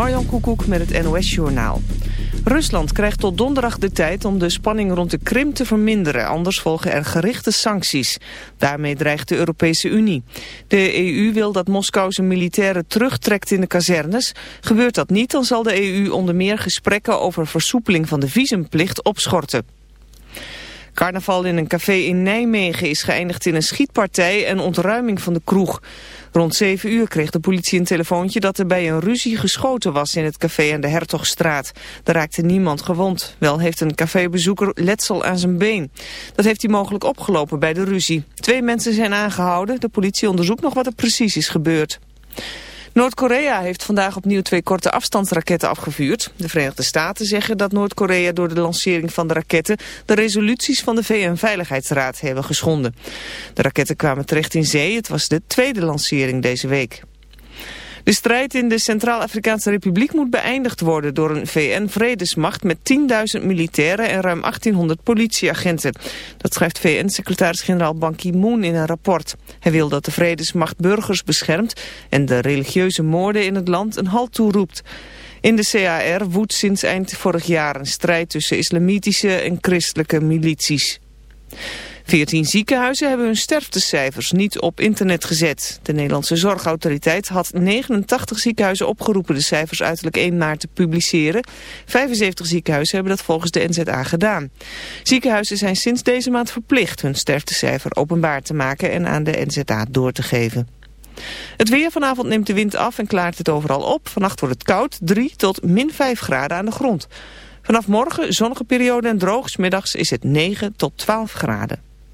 Marjan Koekoek met het NOS-journaal. Rusland krijgt tot donderdag de tijd om de spanning rond de Krim te verminderen. Anders volgen er gerichte sancties. Daarmee dreigt de Europese Unie. De EU wil dat Moskou zijn militairen terugtrekt in de kazernes. Gebeurt dat niet, dan zal de EU onder meer gesprekken over versoepeling van de visumplicht opschorten. Carnaval in een café in Nijmegen is geëindigd in een schietpartij en ontruiming van de kroeg. Rond 7 uur kreeg de politie een telefoontje dat er bij een ruzie geschoten was in het café aan de Hertogstraat. Er raakte niemand gewond. Wel heeft een cafébezoeker letsel aan zijn been. Dat heeft hij mogelijk opgelopen bij de ruzie. Twee mensen zijn aangehouden. De politie onderzoekt nog wat er precies is gebeurd. Noord-Korea heeft vandaag opnieuw twee korte afstandsraketten afgevuurd. De Verenigde Staten zeggen dat Noord-Korea door de lancering van de raketten de resoluties van de VN-veiligheidsraad hebben geschonden. De raketten kwamen terecht in zee. Het was de tweede lancering deze week. De strijd in de Centraal-Afrikaanse Republiek moet beëindigd worden door een VN-vredesmacht met 10.000 militairen en ruim 1800 politieagenten. Dat schrijft VN-secretaris-generaal Ban Ki-moon in een rapport. Hij wil dat de vredesmacht burgers beschermt en de religieuze moorden in het land een halt toeroept. In de CAR woedt sinds eind vorig jaar een strijd tussen islamitische en christelijke milities. 14 ziekenhuizen hebben hun sterftecijfers niet op internet gezet. De Nederlandse Zorgautoriteit had 89 ziekenhuizen opgeroepen de cijfers uiterlijk 1 maart te publiceren. 75 ziekenhuizen hebben dat volgens de NZA gedaan. Ziekenhuizen zijn sinds deze maand verplicht hun sterftecijfer openbaar te maken en aan de NZA door te geven. Het weer vanavond neemt de wind af en klaart het overal op. Vannacht wordt het koud, 3 tot min 5 graden aan de grond. Vanaf morgen zonnige periode en droog. Middags is het 9 tot 12 graden.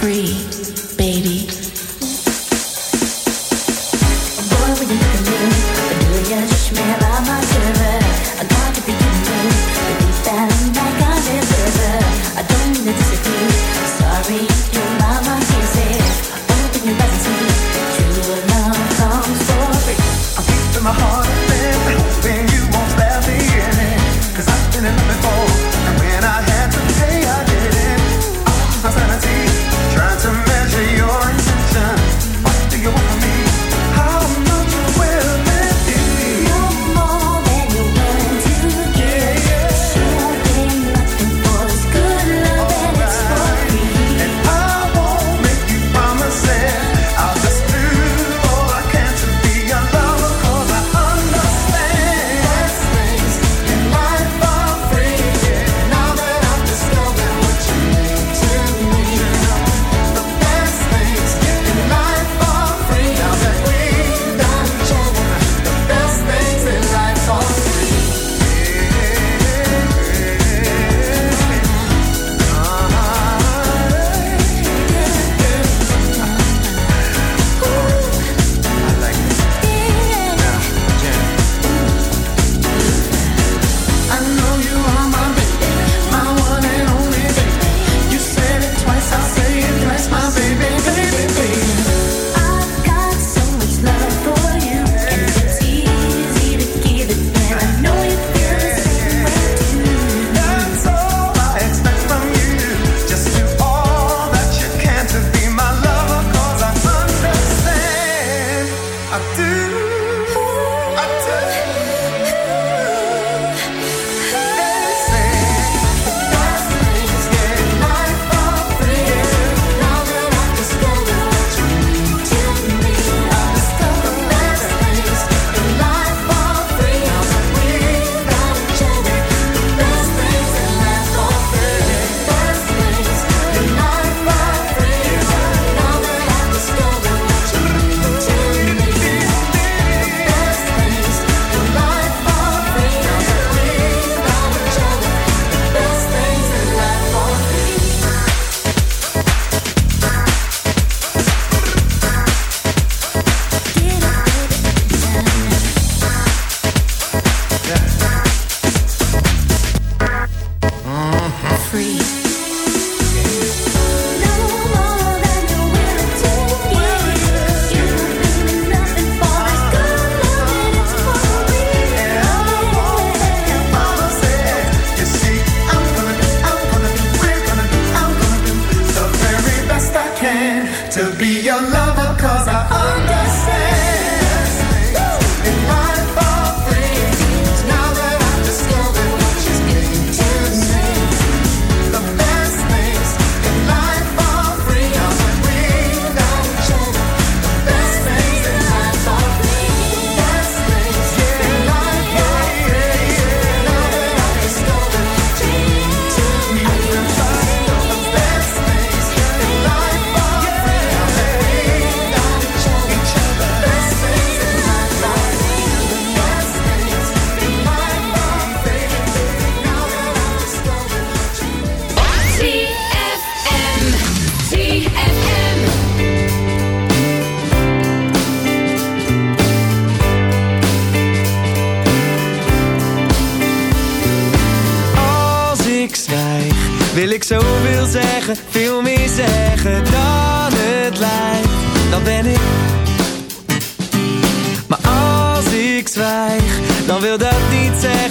free.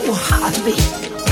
我好累。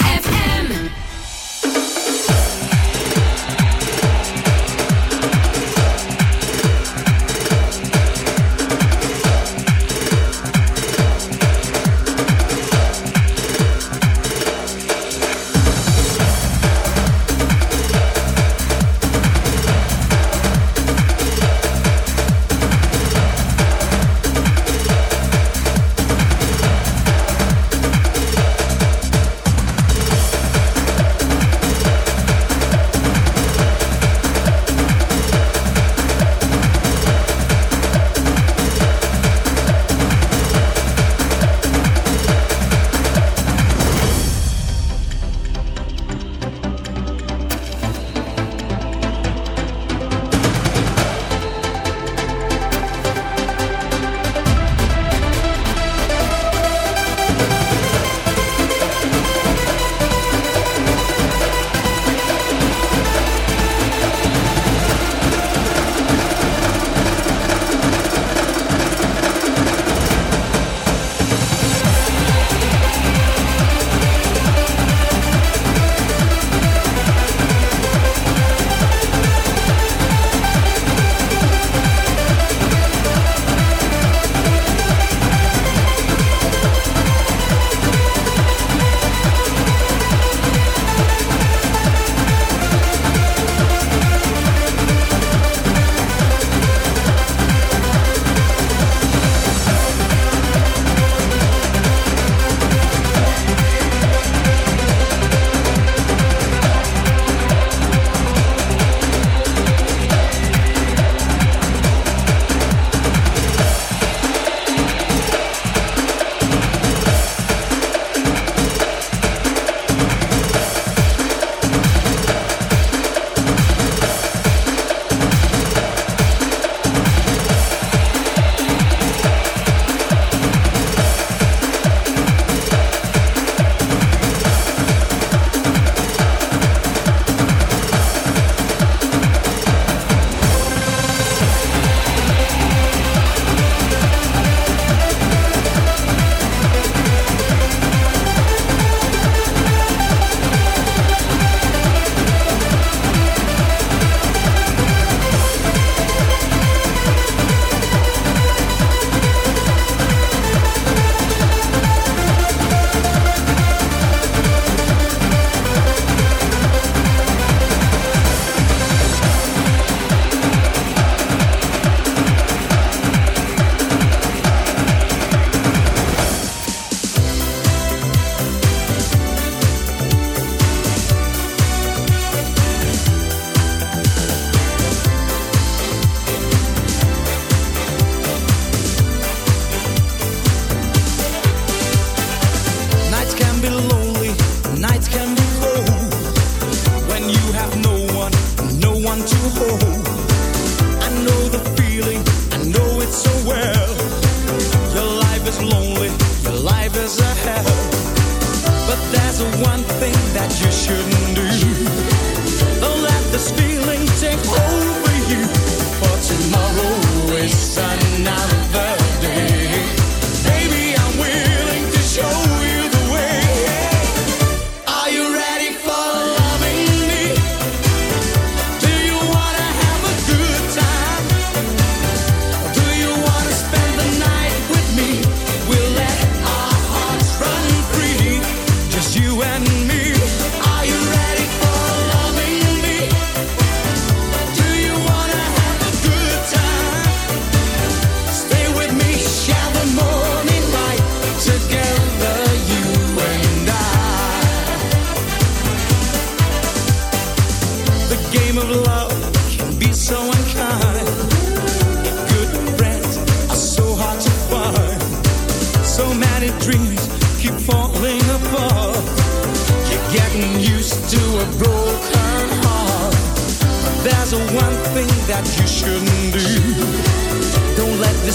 another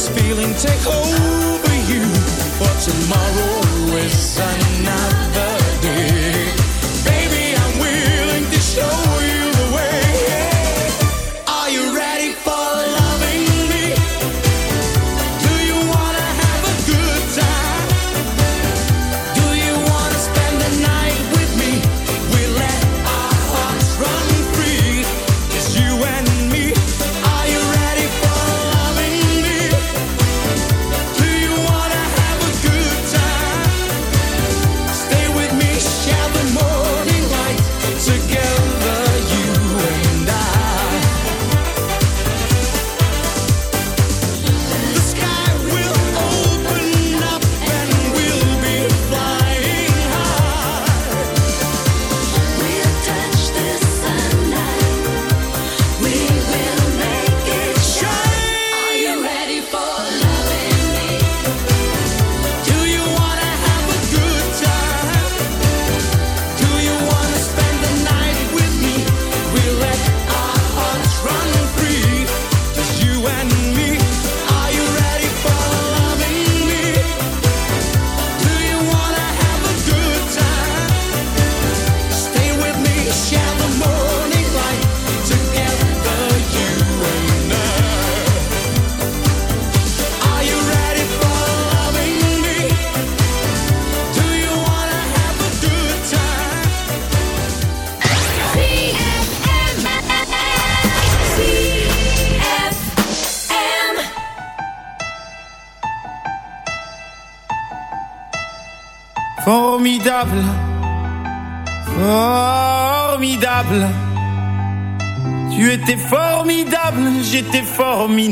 this feeling take over you. For tomorrow is another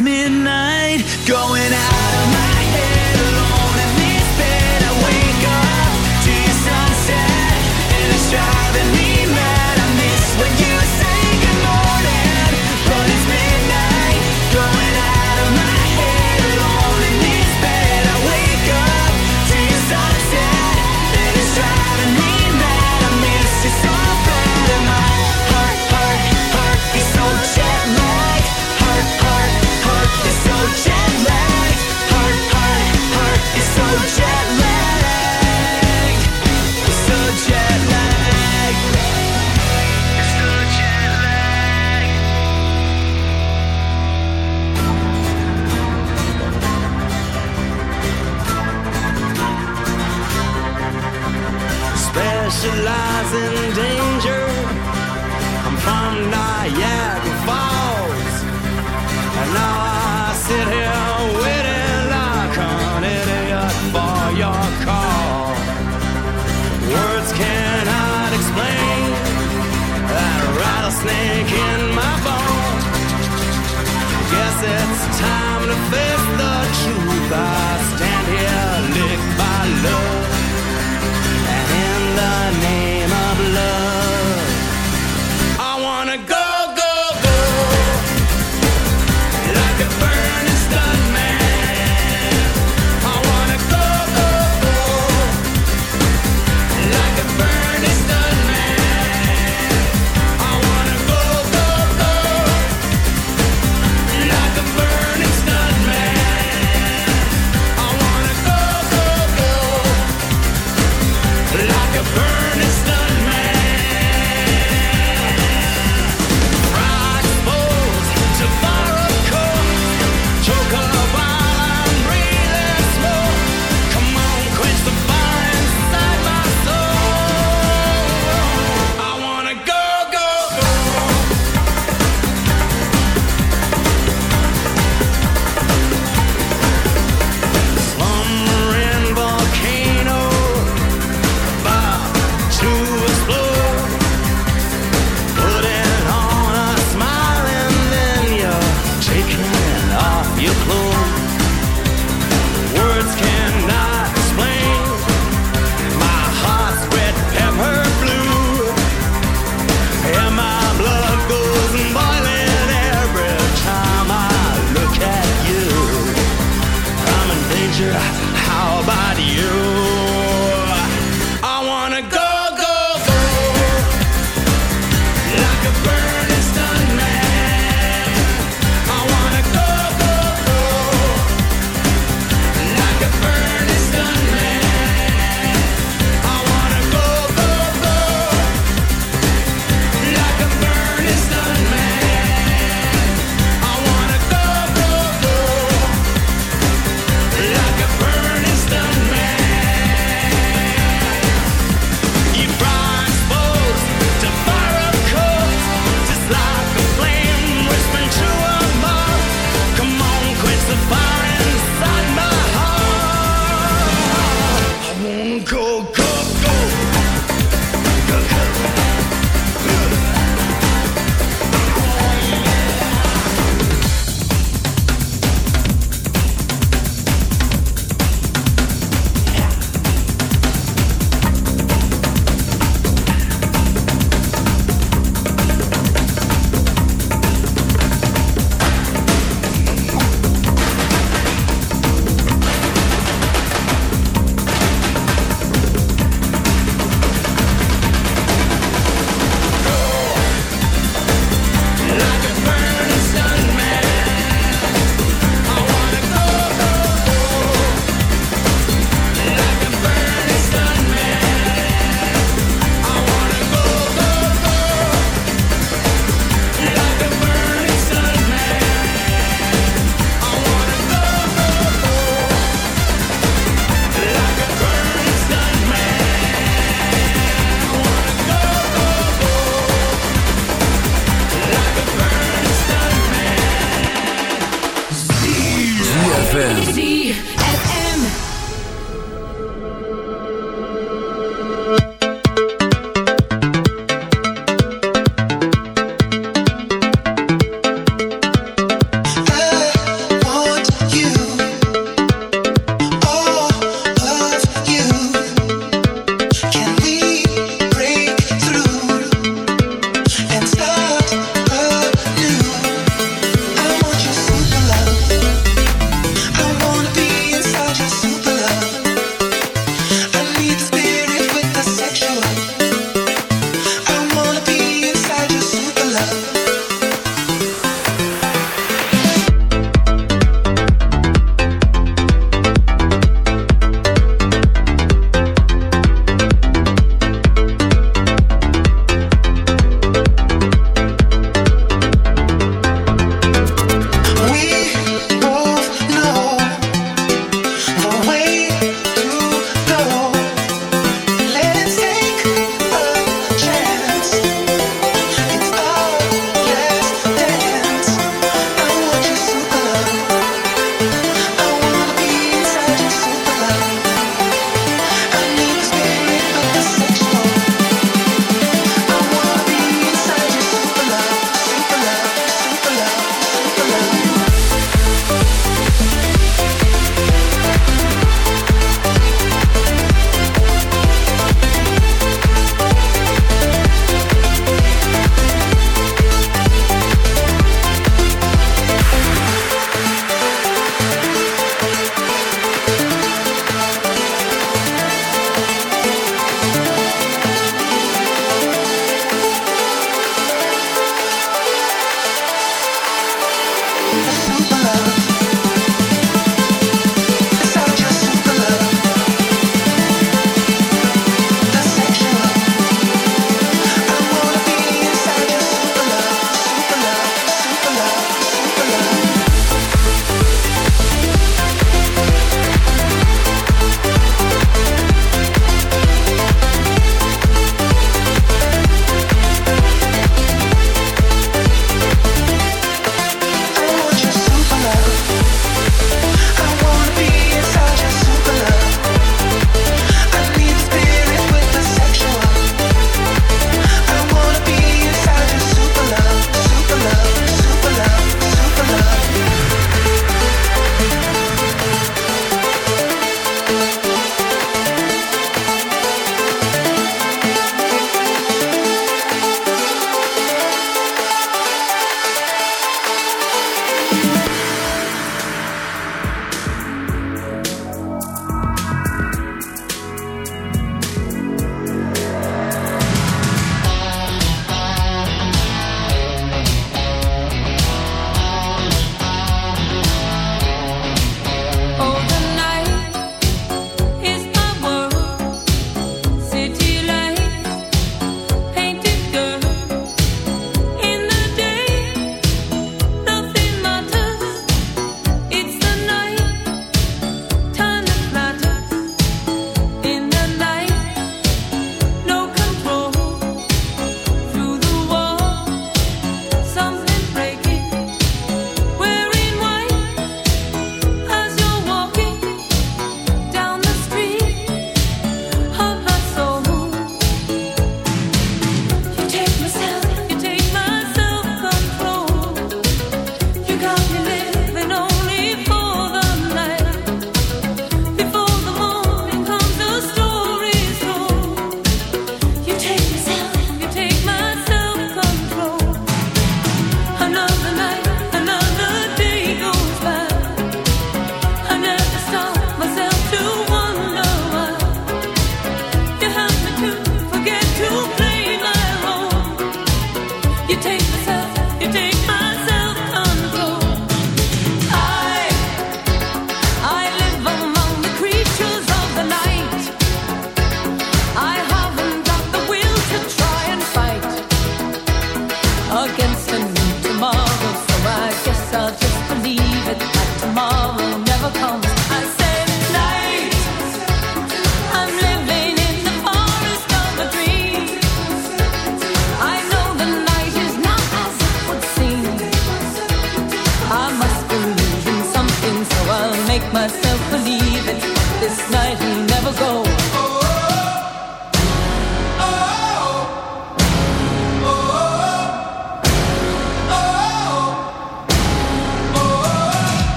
me